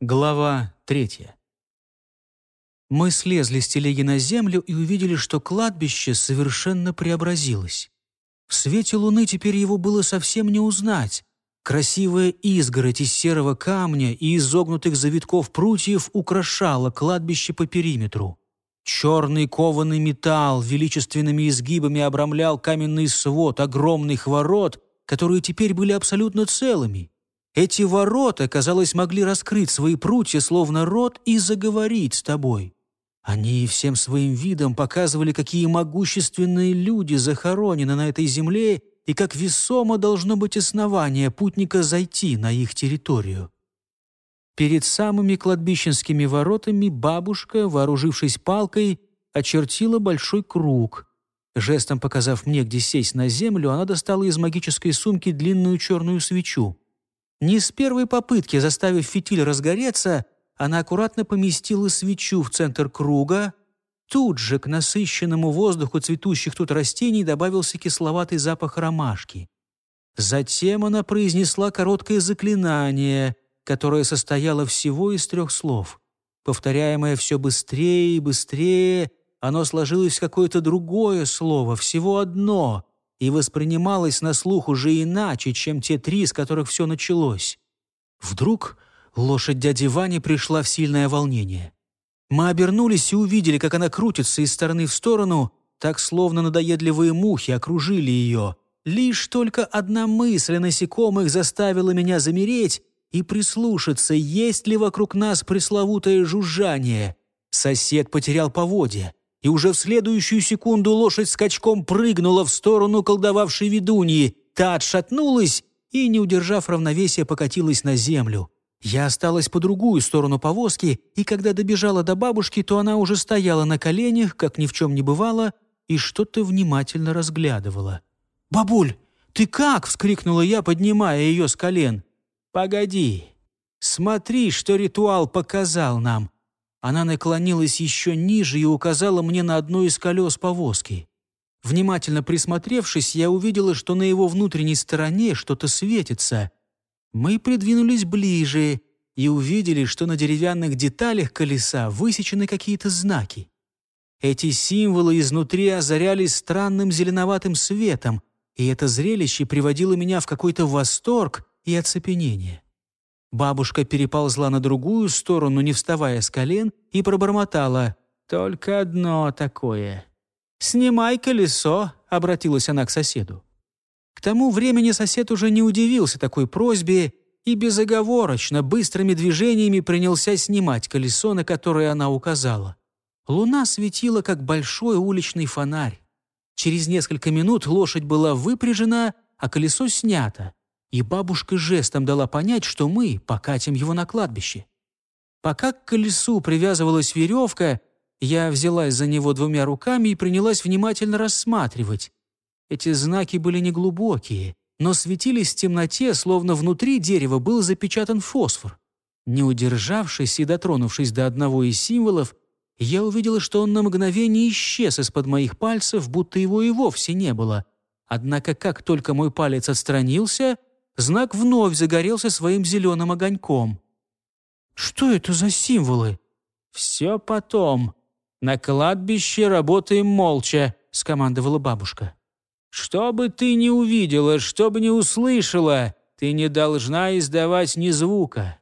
Глава третья. Мы слезли с телеги на землю и увидели, что кладбище совершенно преобразилось. В свете луны теперь его было совсем не узнать. Красивая изгородь из серого камня и изогнутых завитков прутьев украшала кладбище по периметру. Черный кованый металл величественными изгибами обрамлял каменный свод огромных ворот, которые теперь были абсолютно целыми. Эти ворота, казалось, могли раскрыть свои прутья, словно рот, и заговорить с тобой. Они всем своим видом показывали, какие могущественные люди захоронены на этой земле и как весомо должно быть основание путника зайти на их территорию. Перед самыми кладбищенскими воротами бабушка, вооружившись палкой, очертила большой круг. Жестом показав мне, где сесть на землю, она достала из магической сумки длинную черную свечу. Не с первой попытки, заставив фитиль разгореться, она аккуратно поместила свечу в центр круга. Тут же к насыщенному воздуху цветущих тут растений добавился кисловатый запах ромашки. Затем она произнесла короткое заклинание, которое состояло всего из трех слов. Повторяемое все быстрее и быстрее, оно сложилось в какое-то другое слово, всего одно, и воспринималось на слух уже иначе, чем те три, с которых все началось. Вдруг лошадь дяди Вани пришла в сильное волнение. Мы обернулись и увидели, как она крутится из стороны в сторону, так словно надоедливые мухи окружили ее. Лишь только одна мысль о насекомых заставила меня замереть и прислушаться, есть ли вокруг нас пресловутое жужжание. Сосед потерял поводья и уже в следующую секунду лошадь скачком прыгнула в сторону колдовавшей ведуньи. Та отшатнулась и, не удержав равновесия, покатилась на землю. Я осталась по другую сторону повозки, и когда добежала до бабушки, то она уже стояла на коленях, как ни в чем не бывало, и что-то внимательно разглядывала. «Бабуль, ты как?» — вскрикнула я, поднимая ее с колен. «Погоди, смотри, что ритуал показал нам», она наклонилась еще ниже и указала мне на одно из колес повозки. Внимательно присмотревшись, я увидела, что на его внутренней стороне что-то светится. Мы придвинулись ближе и увидели, что на деревянных деталях колеса высечены какие-то знаки. Эти символы изнутри озарялись странным зеленоватым светом, и это зрелище приводило меня в какой-то восторг и оцепенение. Бабушка переползла на другую сторону, не вставая с колен, и пробормотала «Только одно такое». «Снимай колесо», — обратилась она к соседу. К тому времени сосед уже не удивился такой просьбе и безоговорочно, быстрыми движениями принялся снимать колесо, на которое она указала. Луна светила, как большой уличный фонарь. Через несколько минут лошадь была выпряжена, а колесо снято и бабушка жестом дала понять, что мы покатим его на кладбище. Пока к колесу привязывалась веревка, я взялась за него двумя руками и принялась внимательно рассматривать. Эти знаки были неглубокие, но светились в темноте, словно внутри дерева был запечатан фосфор. Не удержавшись и дотронувшись до одного из символов, я увидела, что он на мгновение исчез из-под моих пальцев, будто его и вовсе не было. Однако как только мой палец отстранился, знак вновь загорелся своим зеленым огоньком. «Что это за символы?» «Все потом. На кладбище работаем молча», — скомандовала бабушка. «Что бы ты ни увидела, что бы ни услышала, ты не должна издавать ни звука.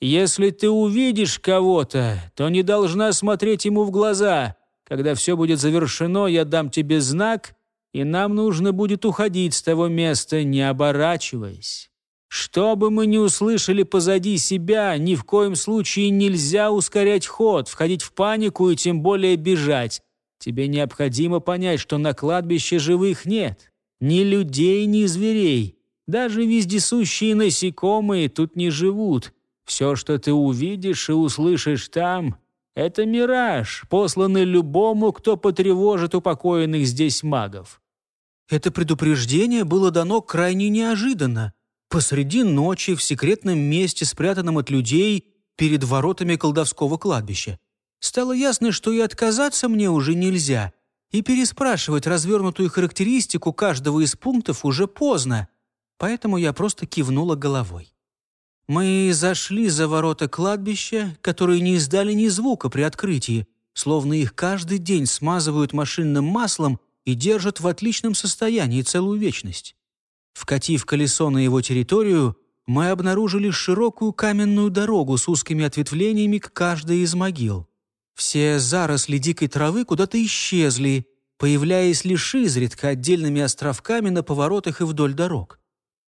Если ты увидишь кого-то, то не должна смотреть ему в глаза. Когда все будет завершено, я дам тебе знак, и нам нужно будет уходить с того места, не оборачиваясь. Что бы мы ни услышали позади себя, ни в коем случае нельзя ускорять ход, входить в панику и тем более бежать. Тебе необходимо понять, что на кладбище живых нет. Ни людей, ни зверей. Даже вездесущие насекомые тут не живут. Все, что ты увидишь и услышишь там, это мираж, посланный любому, кто потревожит упокоенных здесь магов. Это предупреждение было дано крайне неожиданно. Посреди ночи, в секретном месте, спрятанном от людей, перед воротами колдовского кладбища. Стало ясно, что и отказаться мне уже нельзя, и переспрашивать развернутую характеристику каждого из пунктов уже поздно, поэтому я просто кивнула головой. Мы зашли за ворота кладбища, которые не издали ни звука при открытии, словно их каждый день смазывают машинным маслом и держат в отличном состоянии целую вечность. Вкатив колесо на его территорию, мы обнаружили широкую каменную дорогу с узкими ответвлениями к каждой из могил. Все заросли дикой травы куда-то исчезли, появляясь лишь изредка отдельными островками на поворотах и вдоль дорог.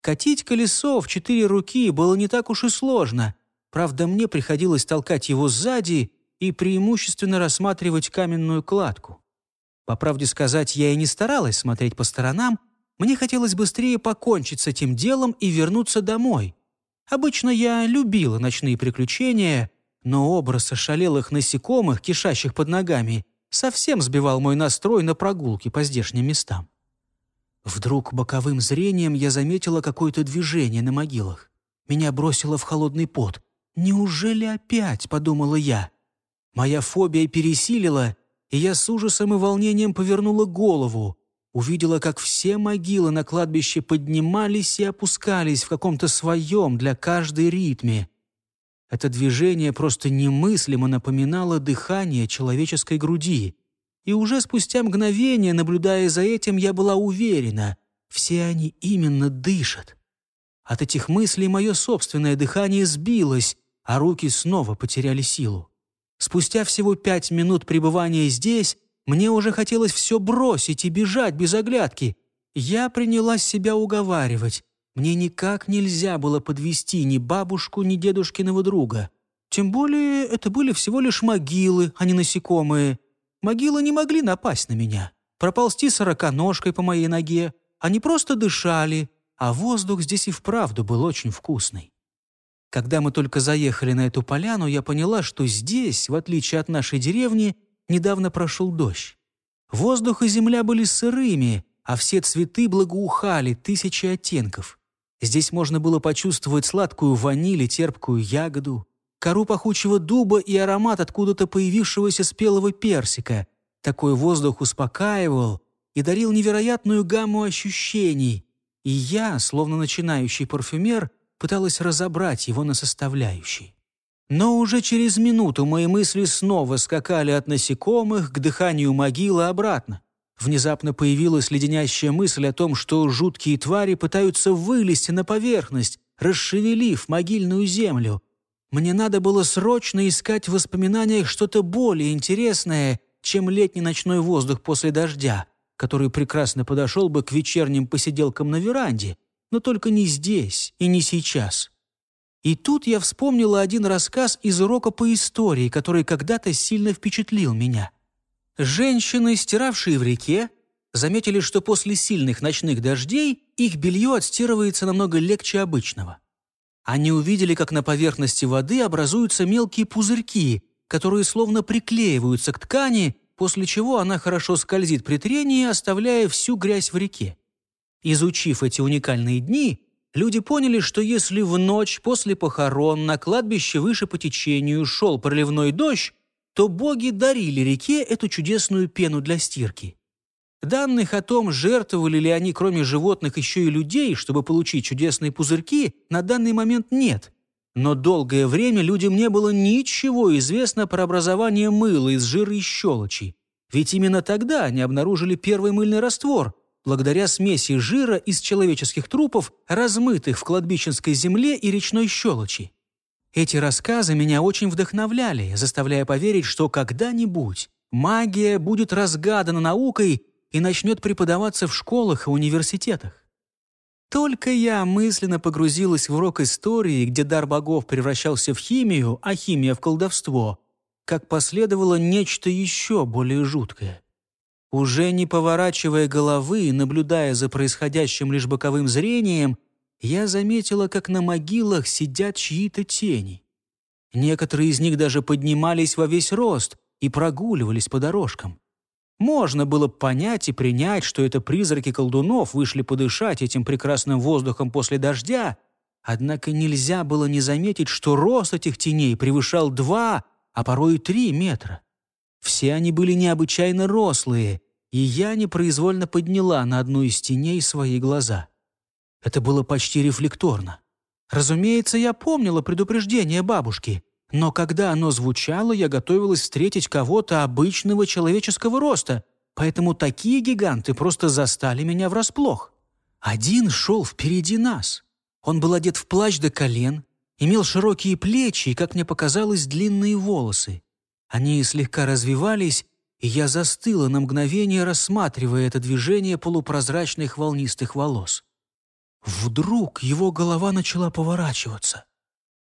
Катить колесо в четыре руки было не так уж и сложно. Правда, мне приходилось толкать его сзади и преимущественно рассматривать каменную кладку. По правде сказать, я и не старалась смотреть по сторонам, мне хотелось быстрее покончить с этим делом и вернуться домой. Обычно я любила ночные приключения, но образ ошалелых насекомых, кишащих под ногами, совсем сбивал мой настрой на прогулки по здешним местам. Вдруг боковым зрением я заметила какое-то движение на могилах. Меня бросило в холодный пот. «Неужели опять?» — подумала я. Моя фобия пересилила, и я с ужасом и волнением повернула голову. Увидела, как все могилы на кладбище поднимались и опускались в каком-то своем для каждой ритме. Это движение просто немыслимо напоминало дыхание человеческой груди. И уже спустя мгновение, наблюдая за этим, я была уверена, все они именно дышат. От этих мыслей мое собственное дыхание сбилось, а руки снова потеряли силу. Спустя всего пять минут пребывания здесь мне уже хотелось все бросить и бежать без оглядки. Я принялась себя уговаривать. Мне никак нельзя было подвести ни бабушку, ни дедушкиного друга. Тем более это были всего лишь могилы, а не насекомые. Могилы не могли напасть на меня, проползти сороконожкой по моей ноге. Они просто дышали, а воздух здесь и вправду был очень вкусный. Когда мы только заехали на эту поляну, я поняла, что здесь, в отличие от нашей деревни, недавно прошел дождь. Воздух и земля были сырыми, а все цветы благоухали тысячи оттенков. Здесь можно было почувствовать сладкую ваниль и терпкую ягоду, кору пахучего дуба и аромат откуда-то появившегося спелого персика. Такой воздух успокаивал и дарил невероятную гамму ощущений, и я, словно начинающий парфюмер, пыталась разобрать его на составляющие. Но уже через минуту мои мысли снова скакали от насекомых к дыханию могилы обратно. Внезапно появилась леденящая мысль о том, что жуткие твари пытаются вылезти на поверхность, расшевелив могильную землю. Мне надо было срочно искать в воспоминаниях что-то более интересное, чем летний ночной воздух после дождя, который прекрасно подошел бы к вечерним посиделкам на веранде, но только не здесь и не сейчас. И тут я вспомнила один рассказ из урока по истории, который когда-то сильно впечатлил меня. Женщины, стиравшие в реке, заметили, что после сильных ночных дождей их белье отстирывается намного легче обычного. Они увидели, как на поверхности воды образуются мелкие пузырьки, которые словно приклеиваются к ткани, после чего она хорошо скользит при трении, оставляя всю грязь в реке. Изучив эти уникальные дни, люди поняли, что если в ночь после похорон на кладбище выше по течению шел проливной дождь, то боги дарили реке эту чудесную пену для стирки. Данных о том, жертвовали ли они кроме животных еще и людей, чтобы получить чудесные пузырьки, на данный момент нет. Но долгое время людям не было ничего известно про образование мыла из жира и щелочи. Ведь именно тогда они обнаружили первый мыльный раствор – благодаря смеси жира из человеческих трупов, размытых в кладбищенской земле и речной щелочи. Эти рассказы меня очень вдохновляли, заставляя поверить, что когда-нибудь магия будет разгадана наукой и начнет преподаваться в школах и университетах. Только я мысленно погрузилась в урок истории, где дар богов превращался в химию, а химия в колдовство, как последовало нечто еще более жуткое. Уже не поворачивая головы и наблюдая за происходящим лишь боковым зрением, я заметила, как на могилах сидят чьи-то тени. Некоторые из них даже поднимались во весь рост и прогуливались по дорожкам. Можно было понять и принять, что это призраки колдунов вышли подышать этим прекрасным воздухом после дождя, однако нельзя было не заметить, что рост этих теней превышал два, а порой и три метра. Все они были необычайно рослые, и я непроизвольно подняла на одну из теней свои глаза. Это было почти рефлекторно. Разумеется, я помнила предупреждение бабушки, но когда оно звучало, я готовилась встретить кого-то обычного человеческого роста, поэтому такие гиганты просто застали меня врасплох. Один шел впереди нас. Он был одет в плащ до колен, имел широкие плечи и, как мне показалось, длинные волосы. Они слегка развивались, и я застыла на мгновение, рассматривая это движение полупрозрачных волнистых волос. Вдруг его голова начала поворачиваться.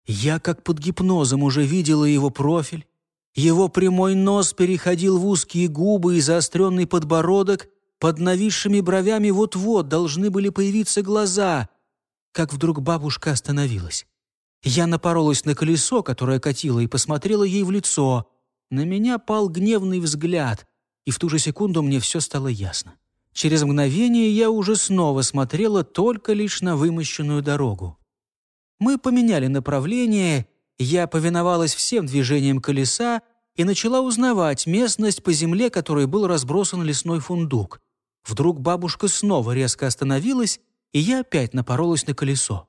Я, как под гипнозом, уже видела его профиль. Его прямой нос переходил в узкие губы и заостренный подбородок. Под нависшими бровями вот-вот должны были появиться глаза. Как вдруг бабушка остановилась. Я напоролась на колесо, которое катило, и посмотрела ей в лицо. На меня пал гневный взгляд, и в ту же секунду мне все стало ясно. Через мгновение я уже снова смотрела только лишь на вымощенную дорогу. Мы поменяли направление, я повиновалась всем движениям колеса и начала узнавать местность по земле, которой был разбросан лесной фундук. Вдруг бабушка снова резко остановилась, и я опять напоролась на колесо.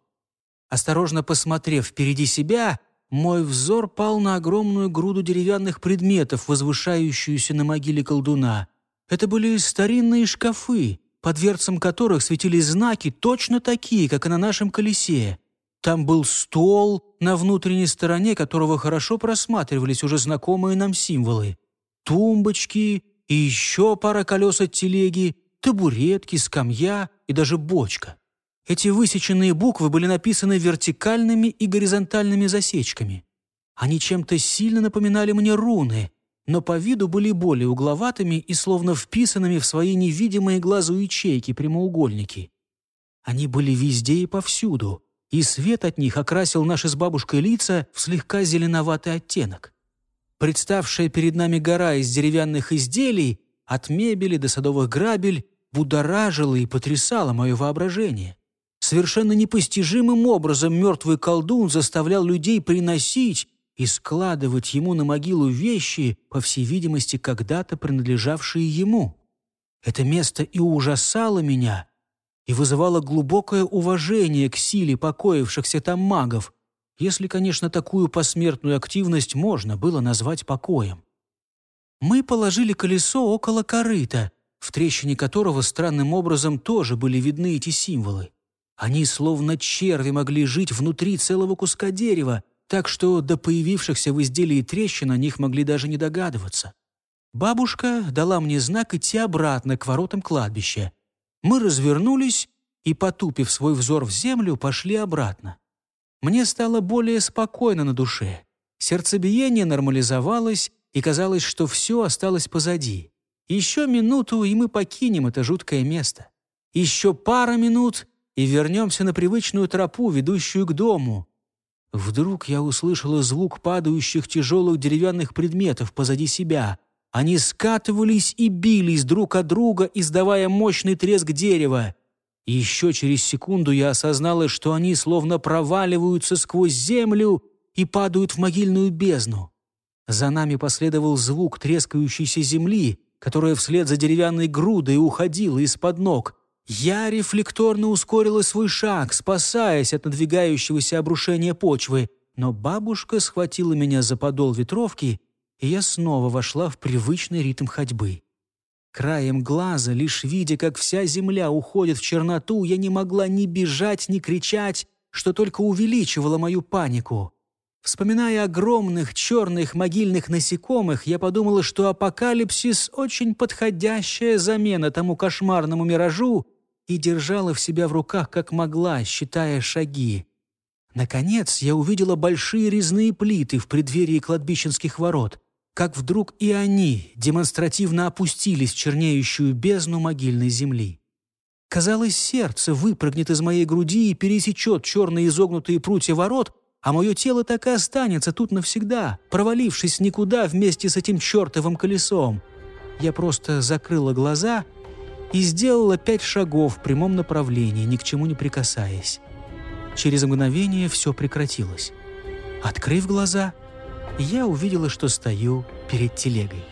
Осторожно посмотрев впереди себя, мой взор пал на огромную груду деревянных предметов, возвышающуюся на могиле колдуна. Это были старинные шкафы, под дверцам которых светились знаки, точно такие, как и на нашем колесе. Там был стол, на внутренней стороне которого хорошо просматривались уже знакомые нам символы. Тумбочки и еще пара колес от телеги, табуретки, скамья и даже бочка. Эти высеченные буквы были написаны вертикальными и горизонтальными засечками. Они чем-то сильно напоминали мне руны, но по виду были более угловатыми и словно вписанными в свои невидимые глазу ячейки прямоугольники. Они были везде и повсюду, и свет от них окрасил наши с бабушкой лица в слегка зеленоватый оттенок. Представшая перед нами гора из деревянных изделий, от мебели до садовых грабель, будоражила и потрясала мое воображение. Совершенно непостижимым образом мертвый колдун заставлял людей приносить и складывать ему на могилу вещи, по всей видимости, когда-то принадлежавшие ему. Это место и ужасало меня, и вызывало глубокое уважение к силе покоившихся там магов, если, конечно, такую посмертную активность можно было назвать покоем. Мы положили колесо около корыта, в трещине которого странным образом тоже были видны эти символы. Они, словно черви, могли жить внутри целого куска дерева, так что до появившихся в изделии трещин о них могли даже не догадываться. Бабушка дала мне знак идти обратно к воротам кладбища. Мы развернулись и, потупив свой взор в землю, пошли обратно. Мне стало более спокойно на душе. Сердцебиение нормализовалось, и казалось, что все осталось позади. Еще минуту, и мы покинем это жуткое место. Еще пара минут, и вернемся на привычную тропу, ведущую к дому. Вдруг я услышала звук падающих тяжелых деревянных предметов позади себя. Они скатывались и бились друг от друга, издавая мощный треск дерева. Еще через секунду я осознала, что они словно проваливаются сквозь землю и падают в могильную бездну. За нами последовал звук трескающейся земли, которая вслед за деревянной грудой уходила из-под ног. Я рефлекторно ускорила свой шаг, спасаясь от надвигающегося обрушения почвы, но бабушка схватила меня за подол ветровки, и я снова вошла в привычный ритм ходьбы. Краем глаза, лишь видя, как вся земля уходит в черноту, я не могла ни бежать, ни кричать, что только увеличивало мою панику. Вспоминая огромных черных могильных насекомых, я подумала, что апокалипсис — очень подходящая замена тому кошмарному миражу, и держала в себя в руках, как могла, считая шаги. Наконец я увидела большие резные плиты в преддверии кладбищенских ворот, как вдруг и они демонстративно опустились в чернеющую бездну могильной земли. Казалось, сердце выпрыгнет из моей груди и пересечет черные изогнутые прутья ворот, а мое тело так и останется тут навсегда, провалившись никуда вместе с этим чертовым колесом. Я просто закрыла глаза — и сделала пять шагов в прямом направлении, ни к чему не прикасаясь. Через мгновение все прекратилось. Открыв глаза, я увидела, что стою перед телегой.